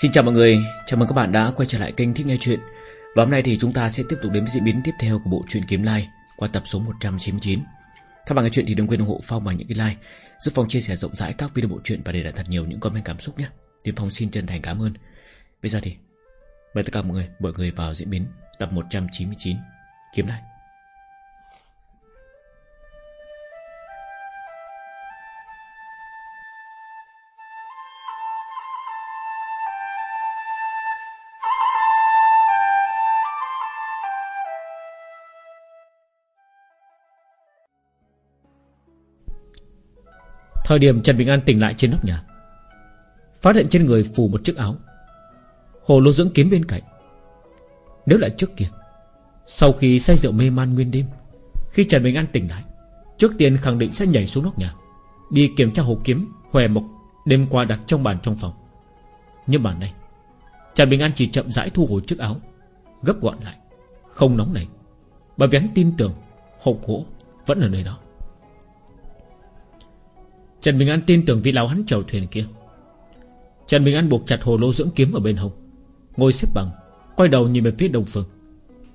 Xin chào mọi người, chào mừng các bạn đã quay trở lại kênh Thích Nghe Chuyện. Và hôm nay thì chúng ta sẽ tiếp tục đến với diễn biến tiếp theo của bộ truyện Kiếm Lai qua tập số 199 Các bạn nghe chuyện thì đừng quên ủng hộ Phong bằng những cái like Giúp Phong chia sẻ rộng rãi các video bộ truyện và để lại thật nhiều những comment cảm xúc nhé. Thì Phong xin chân thành cảm ơn. Bây giờ thì mời tất cả mọi người, mọi người vào diễn biến tập 199 Kiếm Lai. Thời điểm Trần Bình An tỉnh lại trên nóc nhà, Phát hiện trên người phủ một chiếc áo, Hồ lô dưỡng kiếm bên cạnh. Nếu lại trước kia, Sau khi say rượu mê man nguyên đêm, Khi Trần Bình An tỉnh lại, Trước tiên khẳng định sẽ nhảy xuống nóc nhà, Đi kiểm tra hồ kiếm, Hòe mộc đêm qua đặt trong bàn trong phòng. Nhưng mà này Trần Bình An chỉ chậm rãi thu hồi chiếc áo, Gấp gọn lại, Không nóng này Bởi vì hắn tin tưởng Hộp gỗ vẫn ở nơi đó. Trần Bình An tin tưởng vị lão hắn chèo thuyền kia. Trần Bình An buộc chặt hồ lô dưỡng kiếm ở bên hông, Ngồi xếp bằng, Quay đầu nhìn về phía đông phương.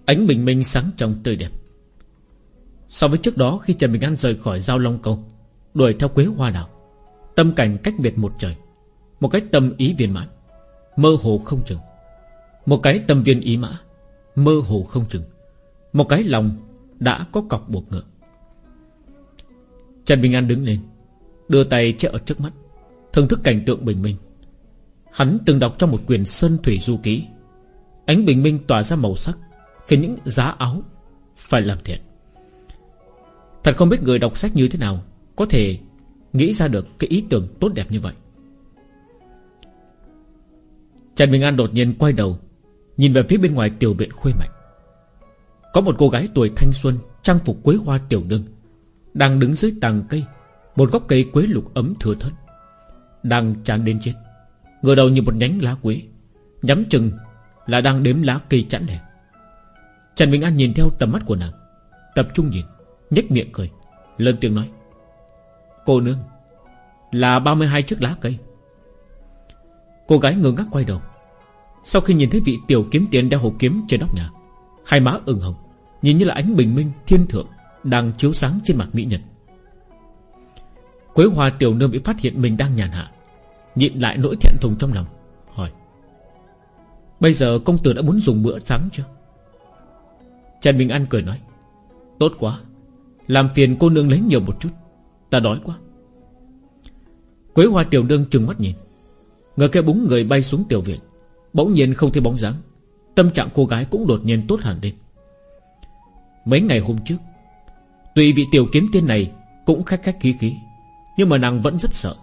Ánh bình minh sáng trong tươi đẹp. So với trước đó khi Trần Bình An rời khỏi giao Long Câu, Đuổi theo quế hoa đảo, Tâm cảnh cách biệt một trời, Một cái tâm ý viên mãn, Mơ hồ không chừng. Một cái tâm viên ý mã, Mơ hồ không chừng. Một cái lòng đã có cọc buộc ngựa. Trần Bình An đứng lên Đưa tay che ở trước mắt, Thưởng thức cảnh tượng bình minh. Hắn từng đọc trong một quyển Sơn Thủy Du Ký. Ánh bình minh tỏa ra màu sắc, Khiến những giá áo Phải làm thiện. Thật không biết người đọc sách như thế nào Có thể nghĩ ra được cái ý tưởng tốt đẹp như vậy. Trần Bình An đột nhiên quay đầu, Nhìn về phía bên ngoài tiểu viện khuê mạnh Có một cô gái tuổi thanh xuân, Trang phục quế hoa tiểu đương, Đang đứng dưới tàng cây một gốc cây quế lục ấm thừa thất Đang chán đến chết. Ngờ đầu như một nhánh lá quế, Nhắm chừng là đang đếm lá cây chẵn lẻ Trần Bình An nhìn theo tầm mắt của nàng, Tập trung nhìn, nhếch miệng cười Lên tiếng nói, Cô nương, Là 32 chiếc lá cây. Cô gái ngơ ngác quay đầu. Sau khi nhìn thấy vị tiểu kiếm tiền đeo hộp kiếm trên nóc nhà, Hai má ửng hồng, Nhìn như là ánh bình minh thiên thượng Đang chiếu sáng trên mặt mỹ nhân. Quế hoa tiểu nương bị phát hiện mình đang nhàn hạ, Nhịn lại nỗi thẹn thùng trong lòng, Hỏi, Bây giờ công tử đã muốn dùng bữa sáng chưa? Trần Bình An cười nói, Tốt quá, Làm phiền cô nương lấy nhiều một chút, Ta đói quá. Quế hoa tiểu nương trừng mắt nhìn Người kia búng người bay xuống tiểu viện, Bỗng nhiên không thấy bóng dáng, Tâm trạng cô gái cũng đột nhiên tốt hẳn lên. Mấy ngày hôm trước, Tùy vị tiểu kiếm tiên này Cũng khách khách khí khí nhưng mà nàng vẫn rất sợ.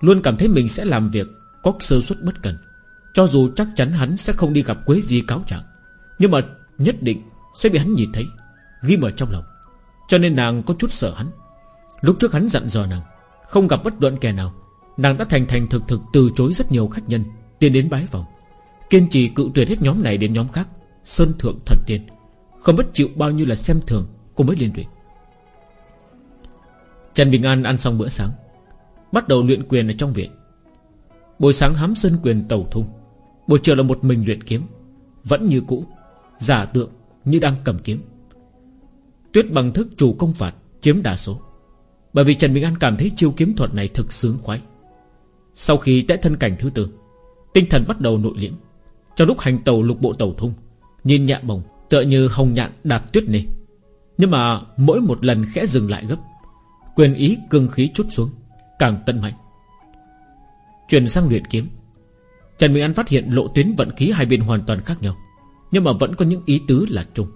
Luôn cảm thấy mình sẽ làm việc Có sơ suất bất cần. Cho dù chắc chắn hắn sẽ không đi gặp Quế Di cáo trạng, Nhưng mà nhất định sẽ bị hắn nhìn thấy, Ghi ở trong lòng. Cho nên nàng có chút sợ hắn. Lúc trước hắn dặn dò nàng, Không gặp bất luận kẻ nào, Nàng đã thành thành thực thực từ chối rất nhiều khách nhân, Tiến đến bái phòng. Kiên trì cự tuyệt hết nhóm này đến nhóm khác, Sơn thượng thần tiên, Không bất chịu bao nhiêu là xem thường Cô mới liên luyện Trần Bình An ăn xong bữa sáng Bắt đầu luyện quyền ở trong viện. Buổi sáng hám sơn quyền tàu thung. Buổi chiều là một mình luyện kiếm. Vẫn như cũ, Giả tượng như đang cầm kiếm. Tuyết bằng thức chủ công phạt, Chiếm đa số. Bởi vì Trần Bình An cảm thấy chiêu kiếm thuật này thực sướng khoái. Sau khi tẽ thân cảnh thứ tư, Tinh thần bắt đầu nội liễm. Trong lúc hành tàu lục bộ tàu thung, Nhìn nhạ bồng, tựa như hồng nhạn đạp tuyết nề Nhưng mà mỗi một lần khẽ dừng lại gấp, Quyền ý cương khí chút xuống. Càng tận mạnh. Chuyển sang luyện kiếm, Trần Minh An phát hiện lộ tuyến vận khí hai bên hoàn toàn khác nhau, Nhưng mà vẫn có những ý tứ là chung.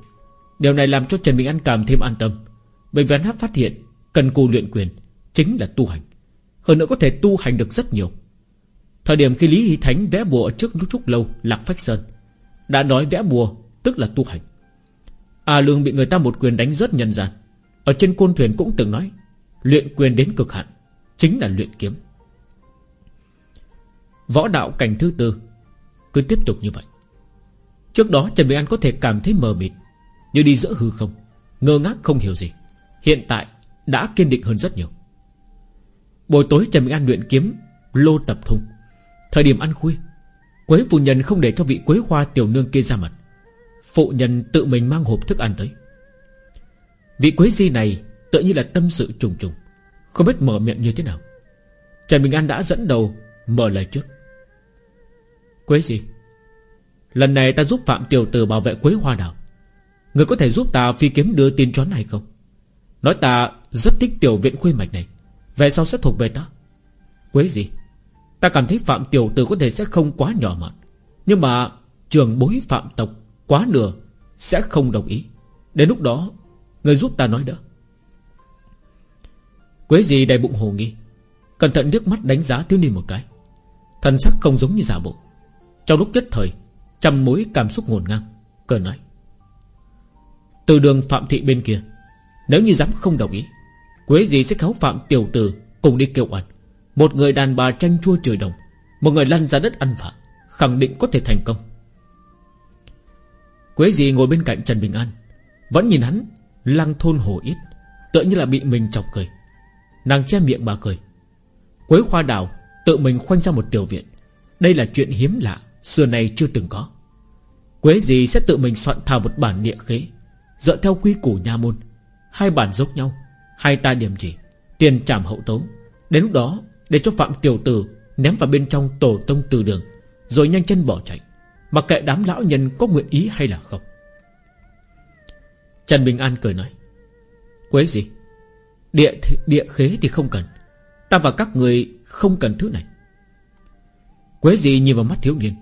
Điều này làm cho Trần Minh An cảm thêm an tâm, Bởi vì hắn phát hiện Cần cù luyện quyền Chính là tu hành, Hơn nữa có thể tu hành được rất nhiều. Thời điểm khi Lý Hy Thánh vẽ bùa ở trước lúc chút lâu, Lạc Phách Sơn, Đã nói vẽ bùa tức là tu hành. A Lương bị người ta một quyền đánh rất nhân gian, Ở trên côn thuyền cũng từng nói, Luyện quyền đến cực hạn Chính là luyện kiếm. Võ đạo cảnh thứ tư, Cứ tiếp tục như vậy. Trước đó Trần Bình An có thể cảm thấy mờ mịt Như đi giữa hư không, Ngơ ngác không hiểu gì. Hiện tại đã kiên định hơn rất nhiều. Buổi tối Trần Bình An luyện kiếm Lô tập thung. Thời điểm ăn khuya, Quế phụ nhân không để cho vị quế hoa tiểu nương kia ra mặt. Phụ nhân tự mình mang hộp thức ăn tới. Vị quế di này Tự như là tâm sự trùng trùng. Không biết mở miệng như thế nào. Trần Bình An đã dẫn đầu, Mở lời trước. Quế gì Lần này ta giúp Phạm Tiểu Tử bảo vệ Quế Hoa Đảo Người có thể giúp ta phi kiếm đưa tin cho này không? Nói ta rất thích tiểu viện khuê mạch này. Về sau sẽ thuộc về ta. Quế gì Ta cảm thấy Phạm Tiểu Tử có thể sẽ không quá nhỏ mọn. Nhưng mà trường bối Phạm tộc Quá nửa Sẽ không đồng ý. Đến lúc đó, Người giúp ta nói đỡ. Quế gì đầy bụng hồ nghi. Cẩn thận nước mắt đánh giá thiếu niên một cái. Thần sắc không giống như giả bộ. Trong lúc nhất thời, Trăm mối cảm xúc ngổn ngang, Cờ nói. Từ đường Phạm Thị bên kia, Nếu như dám không đồng ý, Quế gì sẽ khéo Phạm Tiểu Tử Cùng đi kêu oan. Một người đàn bà tranh chua trời đồng, Một người lăn ra đất ăn vạ, Khẳng định có thể thành công. Quế gì ngồi bên cạnh Trần Bình An, Vẫn nhìn hắn Lăng thôn hồ ít, Tựa như là bị mình chọc cười. Nàng che miệng bà cười. Quế hoa đào tự mình khoanh ra một tiểu viện. Đây là chuyện hiếm lạ, Xưa này chưa từng có. Quế gì sẽ tự mình soạn thảo một bản địa khế, Dựa theo quy củ nha môn. Hai bản dốc nhau, Hai ta điểm chỉ, Tiền trảm hậu tấu Đến lúc đó, để cho Phạm Tiểu Tử Ném vào bên trong tổ tông từ đường, Rồi nhanh chân bỏ chạy. Mặc kệ đám lão nhân có nguyện ý hay là không. Trần Bình An cười nói, Quế gì Địa, địa khế thì không cần. Ta và các người không cần thứ này. Quế gì nhìn vào mắt thiếu niên.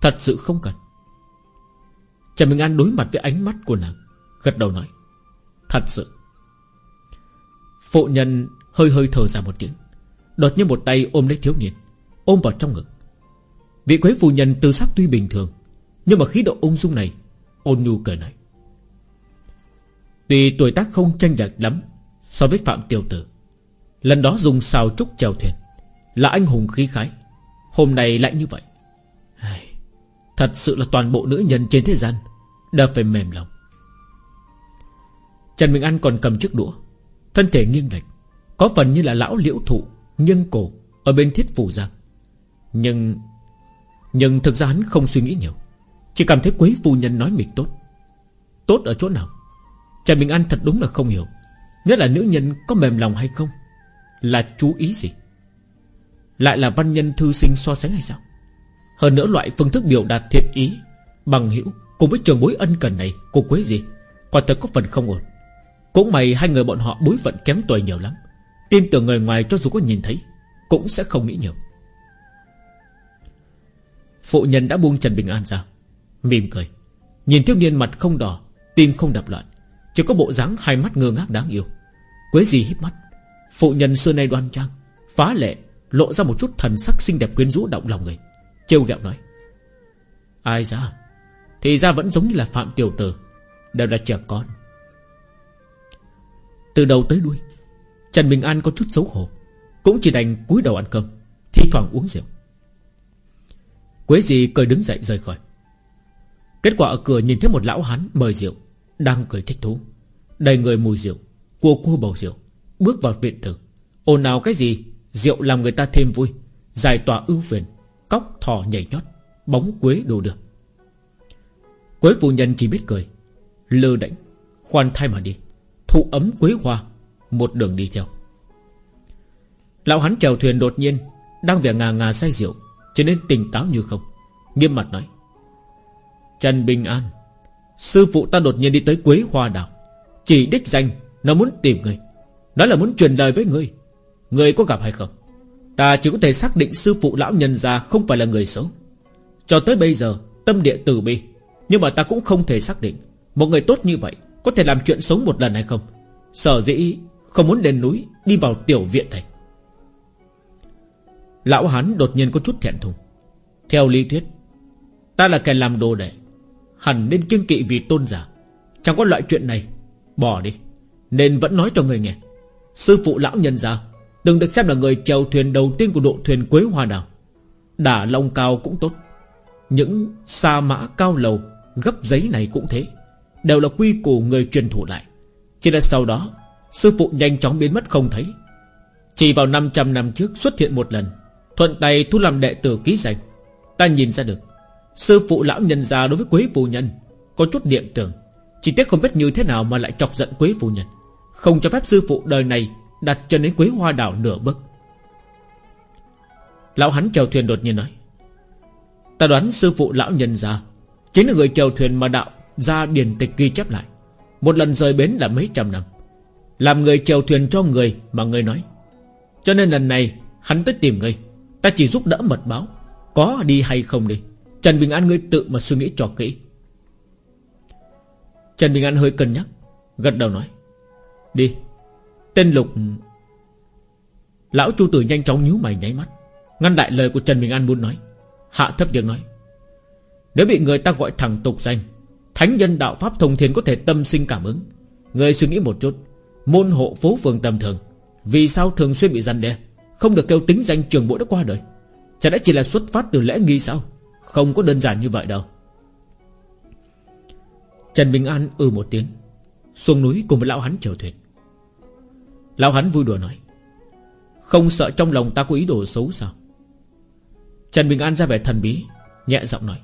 Thật sự không cần. Trần Bình An đối mặt với ánh mắt của nàng Gật đầu nói Thật sự. Phụ nhân hơi hơi thở ra một tiếng Đột nhiên một tay ôm lấy thiếu niên Ôm vào trong ngực. Vị quế phụ nhân tư sắc tuy bình thường Nhưng mà khí độ ung dung này Ôn nhu cười nói Tuy tuổi tác không tranh lệch lắm So với Phạm Tiểu Tử. Lần đó dùng xào trúc chèo thuyền. Là anh hùng khí khái. Hôm nay lại như vậy. Thật sự là toàn bộ nữ nhân trên thế gian Đều phải mềm lòng. Trần Minh An còn cầm chiếc đũa. Thân thể nghiêng lệch. Có phần như là lão liễu thụ, Nghiêng cổ, Ở bên thiết phủ giang. Nhưng Nhưng thực ra hắn không suy nghĩ nhiều. Chỉ cảm thấy quấy phu nhân nói mình tốt. Tốt ở chỗ nào? Trần minh An thật đúng là không hiểu. Nhất là nữ nhân có mềm lòng hay không? Là chú ý gì? Lại là văn nhân thư sinh so sánh hay sao? Hơn nữa loại phương thức biểu đạt thiện ý, Bằng hữu Cùng với trường bối ân cần này cô quế gì Quả thật có phần không ổn. Cũng may hai người bọn họ bối phận kém tuổi nhiều lắm. Tin tưởng người ngoài cho dù có nhìn thấy, Cũng sẽ không nghĩ nhiều. Phụ nhân đã buông Trần Bình An ra, Mỉm cười. Nhìn thiếu niên mặt không đỏ, Tim không đập loạn. Chỉ có bộ dáng hai mắt ngơ ngác đáng yêu. Quế gì híp mắt. Phụ nhân xưa nay đoan trang, Phá lệ, Lộ ra một chút thần sắc xinh đẹp quyến rũ động lòng người. Trêu ghẹo nói, Ai ra? Thì ra vẫn giống như là Phạm Tiểu Tử, Đều là trẻ con. Từ đầu tới đuôi, Trần Bình An có chút xấu hổ, Cũng chỉ đành cúi đầu ăn cơm, Thi thoảng uống rượu. Quế gì cười đứng dậy rời khỏi. Kết quả ở cửa nhìn thấy một lão hắn mời rượu. Đang cười thích thú. Đầy người mùi rượu, Cua cua bầu rượu, Bước vào viện tử. Ồn nào cái gì? Rượu làm người ta thêm vui. Giải tỏa ưu phiền, Cóc thỏ nhảy nhót, Bóng quế đồ được. Quế phu nhân chỉ biết cười. Lơ đễnh Khoan thai mà đi. Thụ ấm quế hoa, Một đường đi theo. Lão hắn chèo thuyền đột nhiên, Đang vẻ ngà ngà say rượu Cho nên tỉnh táo như không. Nghiêm mặt nói, Trần Bình An Sư phụ ta đột nhiên đi tới Quế Hoa Đảo. Chỉ đích danh, Nó muốn tìm người. Nó là muốn truyền lời với người. Người có gặp hay không? Ta chỉ có thể xác định sư phụ lão nhân già Không phải là người xấu. Cho tới bây giờ, tâm địa từ bi, Nhưng mà ta cũng không thể xác định Một người tốt như vậy Có thể làm chuyện xấu một lần hay không. Sở dĩ không muốn lên núi Đi vào tiểu viện này. Lão hắn đột nhiên có chút thẹn thùng. Theo lý thuyết, Ta là kẻ làm đồ đệ Hẳn nên kiêng kỵ vì tôn giả. Chẳng có loại chuyện này, Bỏ đi. Nên vẫn nói cho người nghe. Sư phụ lão nhân gia Từng được xem là người chèo thuyền đầu tiên của độ thuyền Quế Hoa Đào. Đả long cao cũng tốt. Những sa mã cao lầu, Gấp giấy này cũng thế. Đều là quy củ người truyền thủ lại. Chỉ là sau đó, Sư phụ nhanh chóng biến mất không thấy. Chỉ vào 500 năm trước xuất hiện một lần, Thuận tay thu làm đệ tử ký danh. Ta nhìn ra được Sư phụ lão nhân già đối với quế phu nhân, Có chút niệm tưởng. Chỉ tiếc không biết như thế nào mà lại chọc giận quế phu nhân. Không cho phép sư phụ đời này Đặt chân đến quế hoa đảo nửa bước. Lão hắn chèo thuyền đột nhiên nói, Ta đoán sư phụ lão nhân già Chính là người chèo thuyền mà đạo ra điển tịch ghi chép lại. Một lần rời bến là mấy trăm năm. Làm người chèo thuyền cho người mà người nói. Cho nên lần này Hắn tới tìm ngươi Ta chỉ giúp đỡ mật báo, Có đi hay không đi. Trần Bình An ngươi tự mà suy nghĩ cho kỹ. Trần Bình An hơi cân nhắc, Gật đầu nói, Đi. Tên Lục, Lão Chu Tử nhanh chóng nhíu mày nháy mắt, Ngăn đại lời của Trần Bình An muốn nói. Hạ thấp tiếng nói, Nếu bị người ta gọi thẳng tục danh, Thánh nhân đạo Pháp thông thiên có thể tâm sinh cảm ứng. Người suy nghĩ một chút, Môn hộ phố phường tầm thường, Vì sao thường xuyên bị răn đe, Không được kêu tính danh trường bộ đã qua đời? Chả đã chỉ là xuất phát từ lẽ nghi sao? Không có đơn giản như vậy đâu. Trần Bình An ư ừ một tiếng, Xuống núi cùng với lão hắn chèo thuyền. Lão hắn vui đùa nói, Không sợ trong lòng ta có ý đồ xấu sao? Trần Bình An ra vẻ thần bí, Nhẹ giọng nói,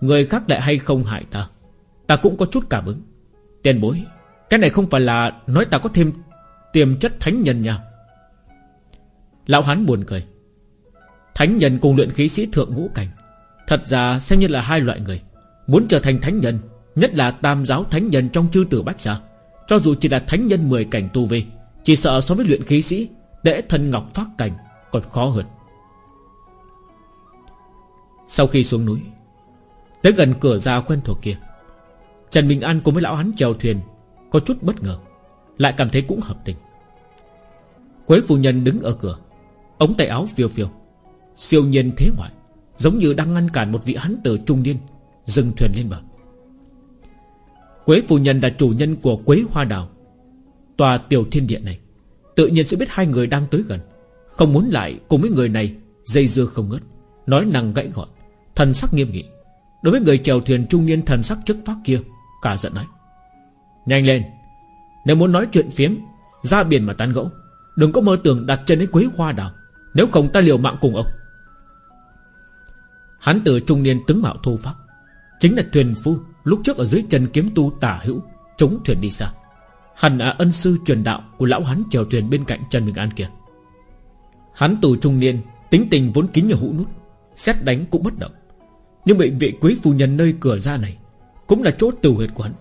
Người khác lại hay không hại ta Ta cũng có chút cảm ứng. Tiền bối, Cái này không phải là nói ta có thêm Tiềm chất thánh nhân nha. Lão hắn buồn cười, Thánh nhân cùng luyện khí sĩ thượng ngũ cảnh Thật ra xem như là hai loại người. Muốn trở thành thánh nhân, Nhất là tam giáo thánh nhân trong chư tử bách gia. Cho dù chỉ là thánh nhân 10 cảnh tu vi, Chỉ sợ so với luyện khí sĩ Để thân ngọc phát cảnh còn khó hơn. Sau khi xuống núi, Tới gần cửa ra quen thuộc kia, Trần Bình An cùng với lão hắn chèo thuyền Có chút bất ngờ, Lại cảm thấy cũng hợp tình. Quế phu nhân đứng ở cửa, Ống tay áo phiêu phiêu, Siêu nhiên thế ngoại. Giống như đang ngăn cản một vị hắn tử trung niên, Dừng thuyền lên bờ. Quế phu nhân là chủ nhân của Quế Hoa Đào. Tòa tiểu thiên địa này, Tự nhiên sẽ biết hai người đang tới gần. Không muốn lại cùng với người này, Dây dưa không ngớt, Nói năng gãy gọn, Thần sắc nghiêm nghị. Đối với người chèo thuyền trung niên thần sắc chất phát kia, Cả giận nói. Nhanh lên, Nếu muốn nói chuyện phiếm, Ra biển mà tán gẫu, Đừng có mơ tưởng đặt chân đến quế hoa đào. Nếu không ta liều mạng cùng ông. Hắn từ trung niên tướng mạo thu pháp Chính là thuyền phu, Lúc trước ở dưới chân kiếm tu tả hữu, Chống thuyền đi xa. Hẳn là ân sư truyền đạo của lão hắn chèo thuyền bên cạnh Trần Bình An kia. Hắn tù trung niên, Tính tình vốn kín như hũ nút, Xét đánh cũng bất động. Nhưng bị vị quý phu nhân nơi cửa ra này, Cũng là chỗ tử huyệt của hắn.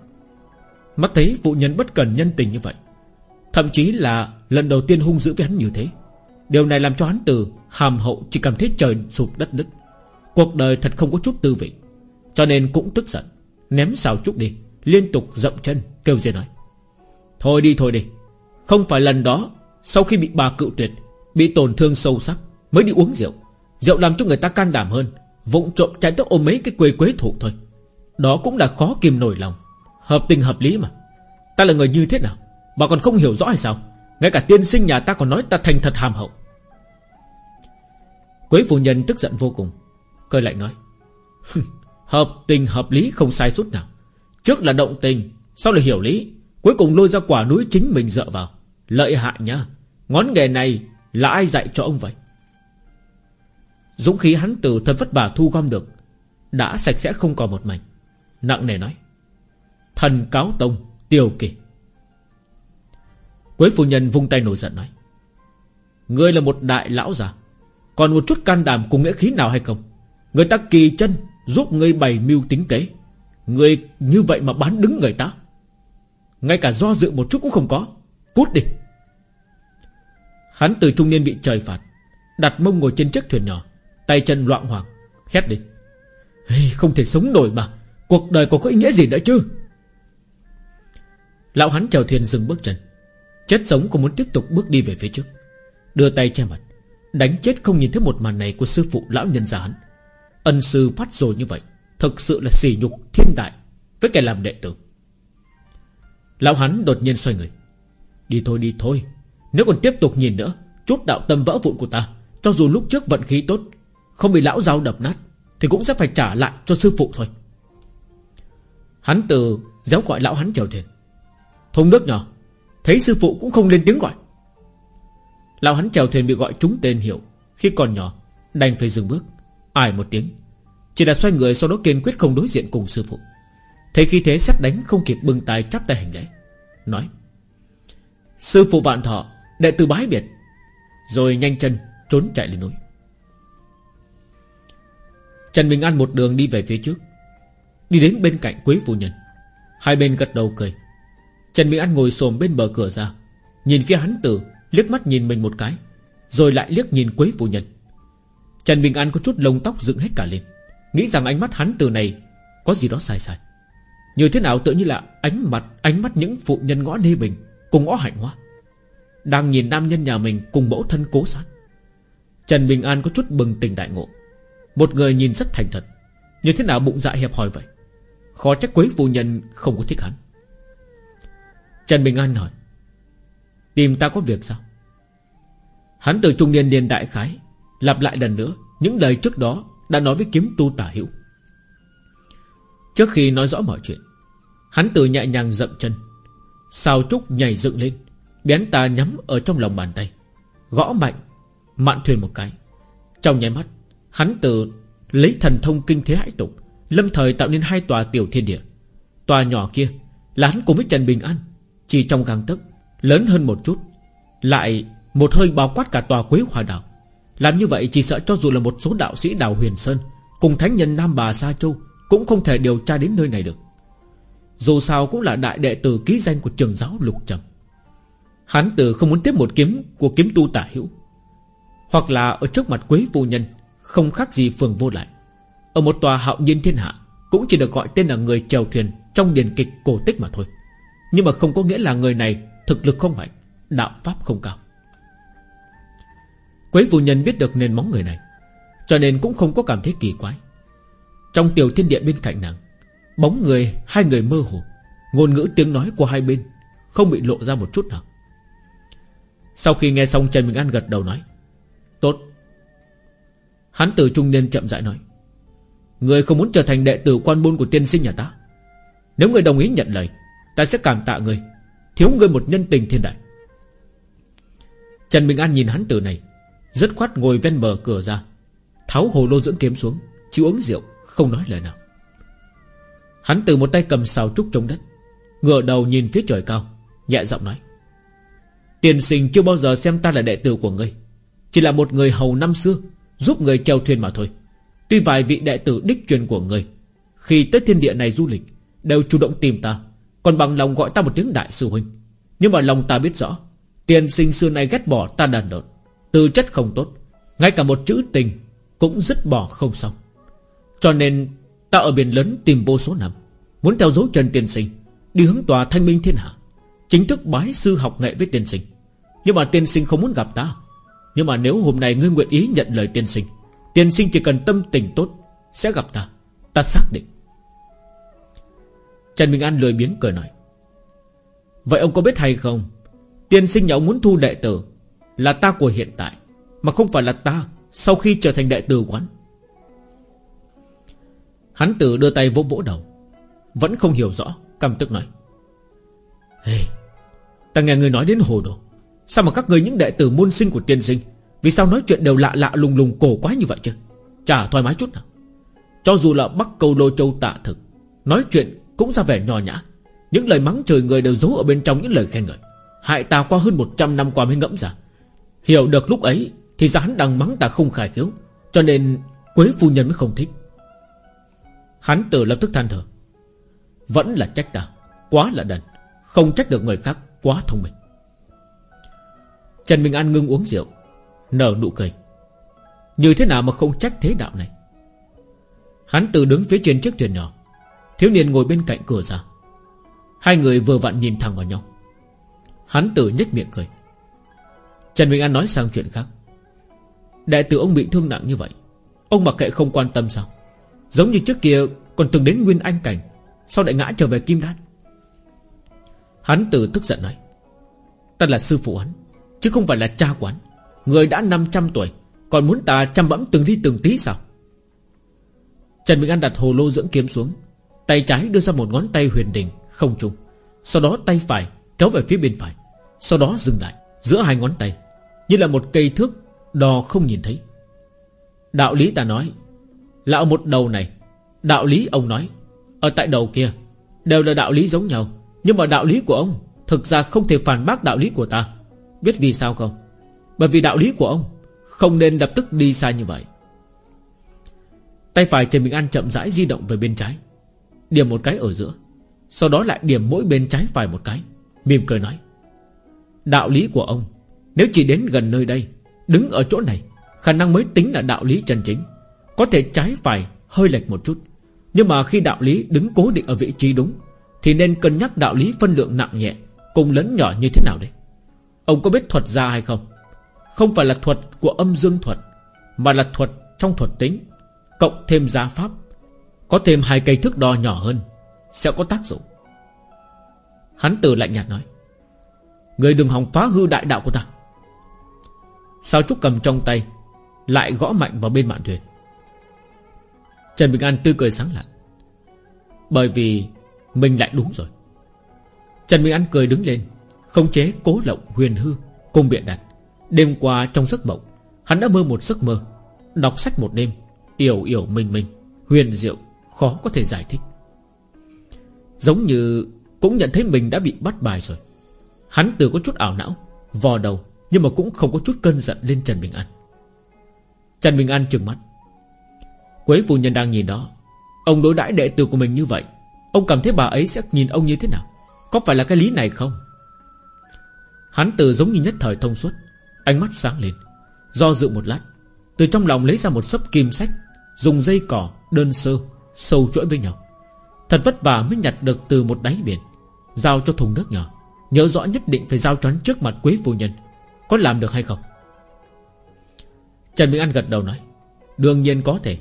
Mắt thấy phụ nhân bất cần nhân tình như vậy, Thậm chí là lần đầu tiên hung dữ với hắn như thế, Điều này làm cho hắn từ hàm hậu chỉ cảm thấy trời sụp đất nứt. Cuộc đời thật không có chút tư vị. Cho nên cũng tức giận, Ném xào trúc đi, Liên tục dậm chân, kêu dê nói. Thôi đi thôi đi. Không phải lần đó, Sau khi bị bà cự tuyệt, Bị tổn thương sâu sắc, Mới đi uống rượu. Rượu làm cho người ta can đảm hơn, Vụng trộm chạy tới ôm mấy cái quê quế thủ thôi. Đó cũng là khó kìm nổi lòng. Hợp tình hợp lý mà. Ta là người như thế nào? Bà còn không hiểu rõ hay sao? Ngay cả tiên sinh nhà ta còn nói ta thành thật hàm hậu. Quế phụ nhân tức giận vô cùng. Cười lạnh nói. Hợp tình hợp lý không sai chút nào. Trước là động tình, Sau là hiểu lý. Cuối cùng lôi ra quả núi chính mình dựa vào. Lợi hại nhá. Ngón nghề này là ai dạy cho ông vậy? Dũng khí hắn từ thân vất vả thu gom được, Đã sạch sẽ không còn một mảnh. Nặng nề nói. Thần cáo tông, tiêu kỳ. Quế phu nhân vung tay nổi giận nói. Ngươi là một đại lão già, Còn một chút can đảm cùng nghĩa khí nào hay không? Người ta kỳ chân Giúp ngươi bày mưu tính kế. Người như vậy mà bán đứng người ta. Ngay cả do dự một chút cũng không có. Cút đi. Hắn từ trung niên bị trời phạt. Đặt mông ngồi trên chiếc thuyền nhỏ. Tay chân loạn hoàng Khét đi. Hey, Không thể sống nổi mà. Cuộc đời có có ý nghĩa gì nữa chứ? Lão hắn chèo thuyền dừng bước chân. Chết sống cũng muốn tiếp tục bước đi về phía trước. Đưa tay che mặt. Đánh chết không nhìn thấy một màn này của sư phụ lão nhân già hắn. Ân sư phát rồi như vậy, Thực sự là sỉ nhục thiên đại, Với kẻ làm đệ tử. Lão hắn đột nhiên xoay người. Đi thôi đi thôi. Nếu còn tiếp tục nhìn nữa, Chút đạo tâm vỡ vụn của ta, Cho dù lúc trước vận khí tốt, Không bị lão giao đập nát, Thì cũng sẽ phải trả lại cho sư phụ thôi. Hắn từ giáo gọi lão hắn trèo thuyền. Thùng nước nhỏ, Thấy sư phụ cũng không lên tiếng gọi. Lão hắn trèo thuyền bị gọi trúng tên hiệu, Khi còn nhỏ, đành phải dừng bước. Ai một tiếng. Chỉ là xoay người sau đó kiên quyết không đối diện cùng sư phụ. Thấy khi thế xét đánh không kịp bưng tay chắp tay hành lễ. Nói, Sư phụ vạn thọ, Đệ tử bái biệt. Rồi nhanh chân trốn chạy lên núi. Trần Bình An một đường đi về phía trước. Đi đến bên cạnh Quế Phu Nhân. Hai bên gật đầu cười. Trần Bình An ngồi xồm bên bờ cửa ra. Nhìn phía hắn tử, Liếc mắt nhìn mình một cái, Rồi lại liếc nhìn Quế Phu Nhân. Trần Bình An có chút lông tóc dựng hết cả lên. Nghĩ rằng ánh mắt hắn từ này Có gì đó sai sai. Như thế nào tự như là ánh mặt, Ánh mắt những phụ nhân ngõ nê bình Cùng ngõ hạnh hoa Đang nhìn nam nhân nhà mình cùng mẫu thân cố sát. Trần Bình An có chút bừng tỉnh đại ngộ. Một người nhìn rất thành thật. Như thế nào bụng dạ hẹp hòi vậy? Khó trách quấy phu nhân không có thích hắn. Trần Bình An hỏi, Tìm ta có việc sao? Hắn từ trung niên niên đại khái Lặp lại lần nữa, Những lời trước đó đã nói với kiếm tu tả hữu. Trước khi nói rõ mọi chuyện, Hắn từ nhẹ nhàng dậm chân Sao trúc nhảy dựng lên, Bén ta nhắm ở trong lòng bàn tay, Gõ mạnh, Mạn thuyền một cái. Trong nháy mắt, Hắn từ lấy thần thông kinh thế hãi tục, Lâm thời tạo nên hai tòa tiểu thiên địa. Tòa nhỏ kia là hắn cùng với Trần Bình An, Chỉ trong gang tấc, Lớn hơn một chút, Lại một hơi bao quát cả tòa quế hòa đảo. Làm như vậy chỉ sợ cho dù là một số đạo sĩ đào Huyền Sơn, Cùng thánh nhân Nam Bà Sa Châu Cũng không thể điều tra đến nơi này được. Dù sao cũng là đại đệ tử ký danh của trường giáo Lục Trầm. Hắn từ không muốn tiếp một kiếm Của kiếm tu tả hữu, Hoặc là ở trước mặt quế vô nhân, Không khác gì phường vô lại. Ở một tòa hạo nhiên thiên hạ, Cũng chỉ được gọi tên là người chèo thuyền Trong điển kịch cổ tích mà thôi. Nhưng mà không có nghĩa là người này Thực lực không mạnh, Đạo pháp không cao. Quế phu nhân biết được nền móng người này, Cho nên cũng không có cảm thấy kỳ quái. Trong tiểu thiên địa bên cạnh nàng, Bóng người, Hai người mơ hồ, Ngôn ngữ tiếng nói của hai bên Không bị lộ ra một chút nào. Sau khi nghe xong Trần Bình An gật đầu nói, Tốt. Hắn từ trung niên chậm rãi nói, Người không muốn trở thành đệ tử quan môn của tiên sinh nhà ta. Nếu người đồng ý nhận lời, Ta sẽ cảm tạ người, Thiếu người một nhân tình thiên đại. Trần Bình An nhìn hắn từ này rất khoát ngồi ven bờ cửa ra. Tháo hồ lô dưỡng kiếm xuống, Chịu uống rượu, Không nói lời nào. Hắn từ một tay cầm xào trúc trong đất, Ngửa đầu nhìn phía trời cao, Nhẹ giọng nói, Tiền sinh chưa bao giờ xem ta là đệ tử của ngươi, Chỉ là một người hầu năm xưa, Giúp người treo thuyền mà thôi. Tuy vài vị đệ tử đích truyền của ngươi, Khi tới thiên địa này du lịch, Đều chủ động tìm ta, Còn bằng lòng gọi ta một tiếng đại sư huynh. Nhưng mà lòng ta biết rõ, Tiền sinh xưa nay ghét bỏ ta đàn đợn Tư chất không tốt, Ngay cả một chữ tình Cũng dứt bỏ không xong. Cho nên, ta ở biển lớn tìm vô số năm, Muốn theo dấu Trần tiên Sinh, Đi hướng tòa thanh minh thiên hạ, Chính thức bái sư học nghệ với tiên sinh. Nhưng mà tiên sinh không muốn gặp ta. Nhưng mà nếu hôm nay ngươi nguyện ý nhận lời tiên sinh Tiên sinh chỉ cần tâm tình tốt, Sẽ gặp ta. Ta xác định. Trần Minh An lười biếng cười nói, Vậy ông có biết hay không? Tiên sinh nhà ông muốn thu đệ tử là ta của hiện tại Mà không phải là ta Sau khi trở thành đệ tử quán Hắn. Tử đưa tay vỗ vỗ đầu Vẫn không hiểu rõ Căm tức nói hey, Ta nghe người nói đến hồ đồ Sao mà các người những đệ tử môn sinh của tiên sinh Vì sao nói chuyện đều lạ lạ lùng lùng cổ quá như vậy chứ? Chả thoải mái chút nào. Cho dù là Bắc Câu Lô Châu tạ thực Nói chuyện cũng ra vẻ nhỏ nhã Những lời mắng trời người đều giấu ở bên trong những lời khen ngợi. Hại ta qua hơn 100 năm qua mới ngẫm ra Hiểu được lúc ấy Thì ra hắn đang mắng ta không khai khiếu, Cho nên Quế phu nhân mới không thích. Hắn tự lập tức than thở, Vẫn là trách ta, Quá là đần, Không trách được người khác, Quá thông minh. Trần Minh An ngưng uống rượu, Nở nụ cười, Như thế nào mà không trách thế đạo này? Hắn tự đứng phía trên chiếc thuyền nhỏ, Thiếu niên ngồi bên cạnh cửa ra. Hai người vừa vặn nhìn thẳng vào nhau. Hắn tử nhếch miệng cười Trần Minh An nói sang chuyện khác. Đại tử ông bị thương nặng như vậy, Ông mặc kệ không quan tâm sao? Giống như trước kia còn từng đến Nguyên Anh Cảnh, sau lại ngã trở về Kim Đan. Hắn tử tức giận nói, Ta là sư phụ hắn, Chứ không phải là cha quán Người đã 500 tuổi, Còn muốn ta chăm bẫm từng đi từng tí sao? Trần Minh An đặt hồ lô dưỡng kiếm xuống, Tay trái đưa ra một ngón tay huyền đình Không trung, Sau đó tay phải kéo về phía bên phải, Sau đó dừng lại Giữa hai ngón tay. Như là một cây thước đo không nhìn thấy. Đạo lý ta nói Là ở một đầu này, Đạo lý ông nói, Ở tại đầu kia, Đều là đạo lý giống nhau. Nhưng mà đạo lý của ông Thực ra không thể phản bác đạo lý của ta. Biết vì sao không? Bởi vì đạo lý của ông Không nên lập tức đi xa như vậy. Tay phải Trần Bình An chậm rãi di động về bên trái, Điểm một cái ở giữa, Sau đó lại điểm mỗi bên trái phải một cái, Mỉm cười nói, Đạo lý của ông nếu chỉ đến gần nơi đây, Đứng ở chỗ này, Khả năng mới tính là đạo lý chân chính. Có thể trái phải hơi lệch một chút. Nhưng mà khi đạo lý đứng cố định ở vị trí đúng, Thì nên cân nhắc đạo lý phân lượng nặng nhẹ, Cùng lớn nhỏ như thế nào đấy Ông có biết thuật ra hay không? Không phải là thuật của âm dương thuật, Mà là thuật trong thuật tính, Cộng thêm giá pháp. Có thêm hai cây thước đo nhỏ hơn, Sẽ có tác dụng. Hắn từ lạnh nhạt nói, Người đừng hòng phá hư đại đạo của ta. Sao Trúc cầm trong tay, Lại gõ mạnh vào bên mạn thuyền? Trần Bình An tươi cười sáng lạ Bởi vì Mình lại đúng rồi. Trần Bình An cười đứng lên Không chế cố lộng huyền hư Cùng biện đặt. Đêm qua trong giấc mộng, Hắn đã mơ một giấc mơ, Đọc sách một đêm, Yểu yểu mình mình, Huyền diệu, Khó có thể giải thích. Giống như Cũng nhận thấy mình đã bị bắt bài rồi. Hắn từ có chút ảo não, Vò đầu nhưng mà cũng không có chút cơn giận lên Trần Bình An. Trần Bình An trừng mắt. Quế phu nhân đang nhìn đó. Ông đối đãi đệ tử của mình như vậy, Ông cảm thấy bà ấy sẽ nhìn ông như thế nào? Có phải là cái lý này không? Hắn từ giống như nhất thời thông suốt, Ánh mắt sáng lên, Do dự một lát, Từ trong lòng lấy ra một sấp kim sách, Dùng dây cỏ đơn sơ, Sâu chuỗi với nhau. Thật vất vả mới nhặt được từ một đáy biển, Giao cho thùng nước nhỏ, Nhớ rõ nhất định phải giao choán trước mặt quý phu nhân. Có làm được hay không? Trần Minh An gật đầu nói, Đương nhiên có thể.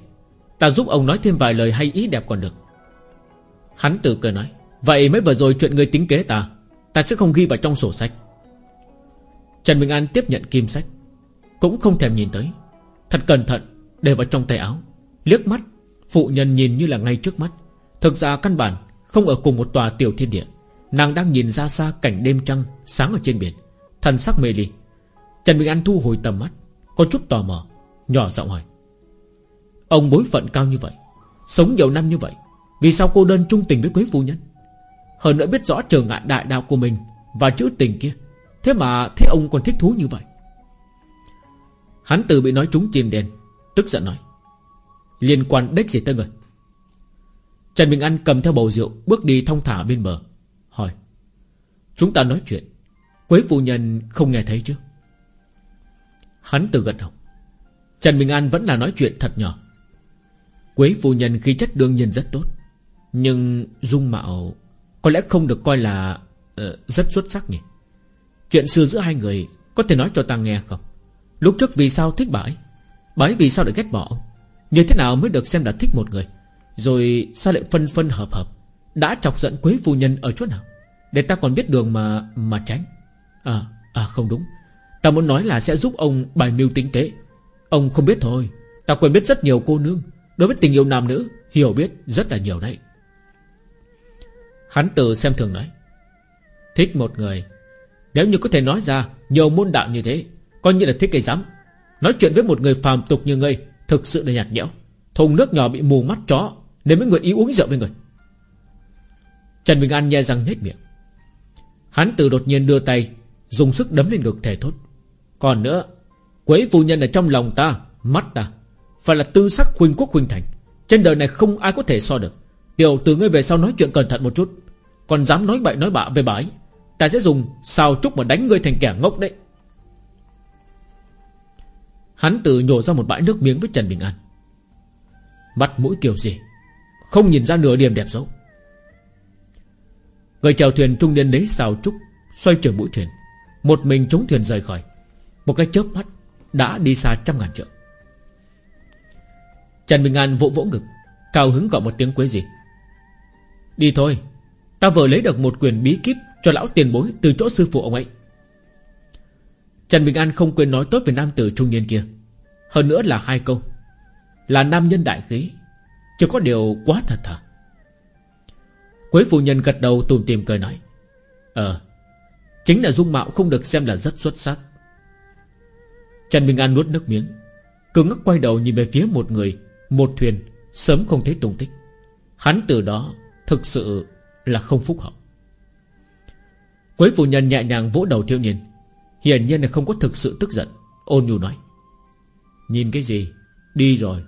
Ta giúp ông nói thêm vài lời hay ý đẹp còn được. Hắn tự cười nói, Vậy mới vừa rồi chuyện người tính kế ta Ta sẽ không ghi vào trong sổ sách. Trần Minh An tiếp nhận kim sách, Cũng không thèm nhìn tới. Thật cẩn thận, để vào trong tay áo, Liếc mắt, Phụ nhân nhìn như là ngay trước mắt. Thực ra căn bản Không ở cùng một tòa tiểu thiên địa. Nàng đang nhìn ra xa cảnh đêm trăng, Sáng ở trên biển, Thần sắc mê ly. Trần Bình An thu hồi tầm mắt, Có chút tò mò, Nhỏ giọng hỏi. Ông bối phận cao như vậy, Sống nhiều năm như vậy, Vì sao cô đơn trung tình với quý phu nhân? Hơn nữa biết rõ trở ngại đại đạo của mình Và chữ tình kia, Thế mà, thế ông còn thích thú như vậy. Hắn từ bị nói trúng chìm đen, Tức giận nói. Liên quan đếch gì tới người? Trần Bình An cầm theo bầu rượu, Bước đi thong thả bên bờ, Hỏi. Chúng ta nói chuyện, Quế phu nhân không nghe thấy chứ? Hắn từ gật đầu. Trần Bình An vẫn là nói chuyện thật nhỏ. Quế phu nhân khí chất đương nhiên rất tốt Nhưng dung mạo Có lẽ không được coi là uh, Rất xuất sắc nhỉ? Chuyện xưa giữa hai người Có thể nói cho ta nghe không? Lúc trước vì sao thích bà ấy? Bà ấy vì sao lại ghét bỏ ông? Như thế nào mới được xem là thích một người? Rồi sao lại phân phân hợp hợp? Đã chọc giận quế phu nhân ở chỗ nào? Để ta còn biết đường mà mà tránh. À à không đúng. Ta muốn nói là sẽ giúp ông bài mưu tính kế Ông không biết thôi. Ta quen biết rất nhiều cô nương. Đối với tình yêu nam nữ, Hiểu biết rất là nhiều đấy. Hắn từ xem thường nói. Thích một người. Nếu như có thể nói ra Nhiều môn đạo như thế Coi như là thích cái dám. Nói chuyện với một người phàm tục như ngươi, Thực sự là nhạt nhẽo. Thùng nước nhỏ bị mù mắt chó, Nên mới nguyện ý uống rượu với người. Trần Bình An nhe răng nhếch miệng. Hắn từ đột nhiên đưa tay, Dùng sức đấm lên ngực thể thốt. Còn nữa Quế phu nhân ở trong lòng ta, Mắt ta, Phải là tư sắc huynh quốc huynh thành. Trên đời này không ai có thể so được. Điều từ ngươi về sau nói chuyện cẩn thận một chút. Còn dám nói bậy nói bạ về bà ấy, Ta sẽ dùng sao trúc mà đánh ngươi thành kẻ ngốc đấy. Hắn tự nhổ ra một bãi nước miếng với Trần Bình An. Mặt mũi kiểu gì Không nhìn ra nửa điểm đẹp dấu Người chèo thuyền trung niên lấy xào trúc Xoay trở mũi thuyền. Một mình chống thuyền rời khỏi. Một cái chớp mắt Đã đi xa trăm ngàn trượng. Trần Bình An vỗ vỗ ngực, Cao hứng gọi một tiếng quế gì. Đi thôi, Ta vừa lấy được một quyền bí kíp Cho lão tiền bối từ chỗ sư phụ ông ấy. Trần Bình An không quên nói tốt về nam tử trung niên kia. Hơn nữa là hai câu. Là nam nhân đại khí Chứ có điều quá thật thà. Quế phụ nhân gật đầu tùm tìm cười nói Ờ Chính là dung mạo không được xem là rất xuất sắc. Trần Bình An nuốt nước miếng. Cứng ngắc quay đầu nhìn về phía một người, Một thuyền, Sớm không thấy tung tích. Hắn từ đó thực sự là không phúc hậu. Quế phụ nhân nhẹ nhàng vỗ đầu thiếu niên. Hiển nhiên là không có thực sự tức giận, Ôn nhu nói. Nhìn cái gì? Đi rồi.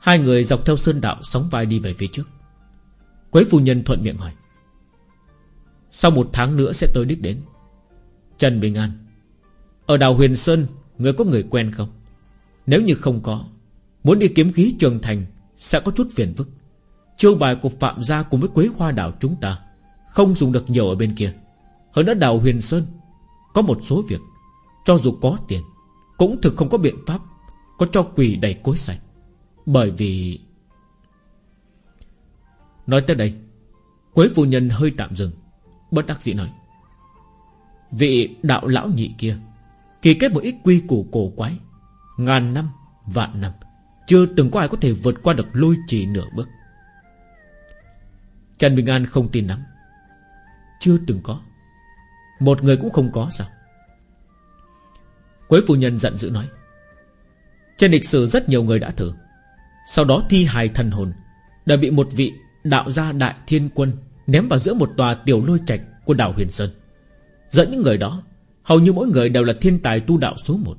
Hai người dọc theo sơn đạo Sóng vai đi về phía trước. Quế phu nhân thuận miệng hỏi. Sau một tháng nữa sẽ tới đích đến. Trần Bình An. Ở đảo Huyền Sơn, Người có người quen không? Nếu như không có, Muốn đi kiếm khí trường thành Sẽ có chút phiền phức. Chiêu bài của Phạm gia cùng với Quế Hoa đảo chúng ta Không dùng được nhiều ở bên kia. Hơn nữa đảo Huyền Sơn Có một số việc, Cho dù có tiền, Cũng thực không có biện pháp, Có cho quỳ đầy cối sạch. Bởi vì, Nói tới đây, Quế phu nhân hơi tạm dừng, Bất đắc dĩ nói Vị đạo lão nhị kia Kỳ kết một ít quy củ cổ quái Ngàn năm, vạn năm Chưa từng có ai có thể vượt qua được lôi chỉ nửa bước. Trần Bình An không tin lắm. Chưa từng có. Một người cũng không có sao? Quế phu nhân giận dữ nói Trên lịch sử rất nhiều người đã thử Sau đó thi hài thần hồn Đã bị một vị đạo gia đại thiên quân Ném vào giữa một tòa tiểu lôi trạch Của đảo Huyền Sơn. Dẫn những người đó, Hầu như mỗi người đều là thiên tài tu đạo số một.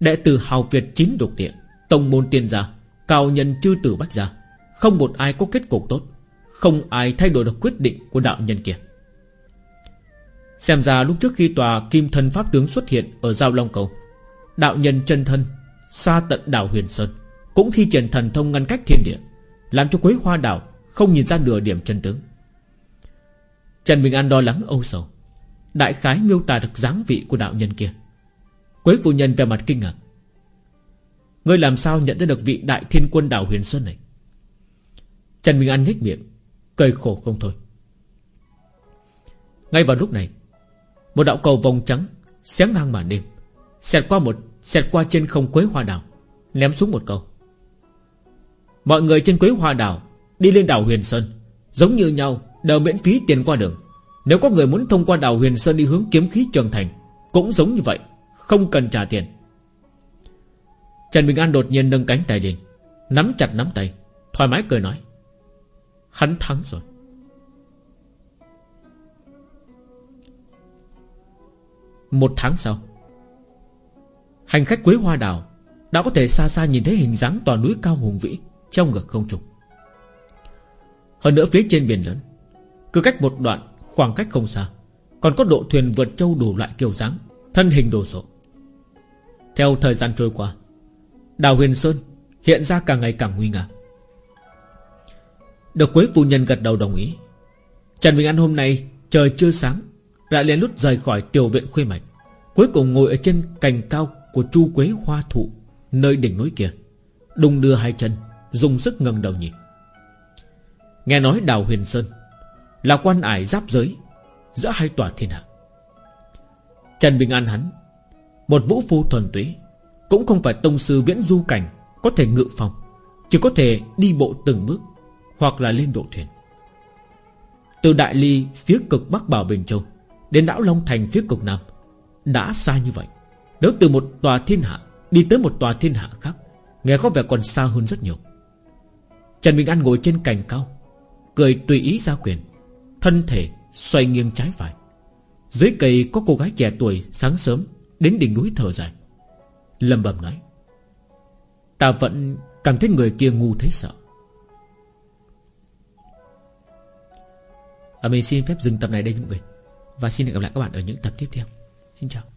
Đệ tử hào Việt chín độc địa, Tông môn tiên gia, Cao nhân chư tử bách gia. Không một ai có kết cục tốt, Không ai thay đổi được quyết định của đạo nhân kia. Xem ra lúc trước khi tòa Kim thân Pháp tướng xuất hiện Ở Giao Long Cầu, Đạo nhân chân thân, Xa tận đảo Huyền Sơn, Cũng thi triển thần thông ngăn cách thiên địa, Làm cho Quế Hoa đảo Không nhìn ra nửa điểm chân tướng. Trần Bình An đo lắng âu sầu. Đại khái miêu tả được dáng vị của đạo nhân kia. Quế phu nhân về mặt kinh ngạc. Ngươi làm sao nhận ra được vị đại thiên quân đảo Huyền Sơn này? Trần Minh An nhếch miệng, Cười khổ không thôi. Ngay vào lúc này, Một đạo cầu vòng trắng Xé ngang màn đêm, Xẹt qua một, Xẹt qua trên không quế hoa đảo, Ném xuống một câu Mọi người trên quế hoa đảo Đi lên đảo Huyền Sơn Giống như nhau, đều miễn phí tiền qua đường. Nếu có người muốn thông qua đảo Huyền Sơn đi hướng kiếm khí trường thành, Cũng giống như vậy, Không cần trả tiền. Trần Bình An đột nhiên nâng cánh tay lên, Nắm chặt nắm tay, Thoải mái cười nói, Hắn thắng rồi. Một tháng sau, Hành khách Quế Hoa Đảo Đã có thể xa xa nhìn thấy hình dáng tòa núi cao hùng vĩ Trong ngực không trùng Hơn nữa phía trên biển lớn, Cứ cách một đoạn khoảng cách không xa. Còn có độ thuyền vượt châu đủ loại kiểu dáng, Thân hình đồ sộ. Theo thời gian trôi qua Đào Huyền Sơn hiện ra càng ngày càng nguy nga. Được Quế phu nhân gật đầu đồng ý. Trần Bình An hôm nay trời chưa sáng Đã lén lút rời khỏi tiểu viện khuê mạch, Cuối cùng ngồi ở trên cành cao Của chu quế hoa thụ, Nơi đỉnh núi kia, Đung đưa hai chân, Dùng sức ngẩng đầu nhìn. Nghe nói Đào Huyền Sơn là quan ải giáp giới Giữa hai tòa thiên hạ. Trần Bình An hắn, Một vũ phu thuần túy, cũng không phải tông sư viễn du cảnh Có thể ngự phòng Chỉ có thể đi bộ từng bước Hoặc là lên độ thuyền. Từ Đại Ly phía cực Bắc Bảo Bình Châu Đến Đảo Long Thành phía cực Nam Đã xa như vậy. Nếu từ một tòa thiên hạ Đi tới một tòa thiên hạ khác, Nghe có vẻ còn xa hơn rất nhiều. Trần Bình An ngồi trên cành cao, Cười tùy ý ra quyền. Thân thể xoay nghiêng trái phải. Dưới cây có cô gái trẻ tuổi sáng sớm Đến đỉnh núi thở dài. Lâm bầm nói Ta vẫn cảm thấy người kia ngu thấy sợ. À, Mình xin phép dừng tập này đây mọi người. Và xin hẹn gặp lại các bạn ở những tập tiếp theo. Xin chào.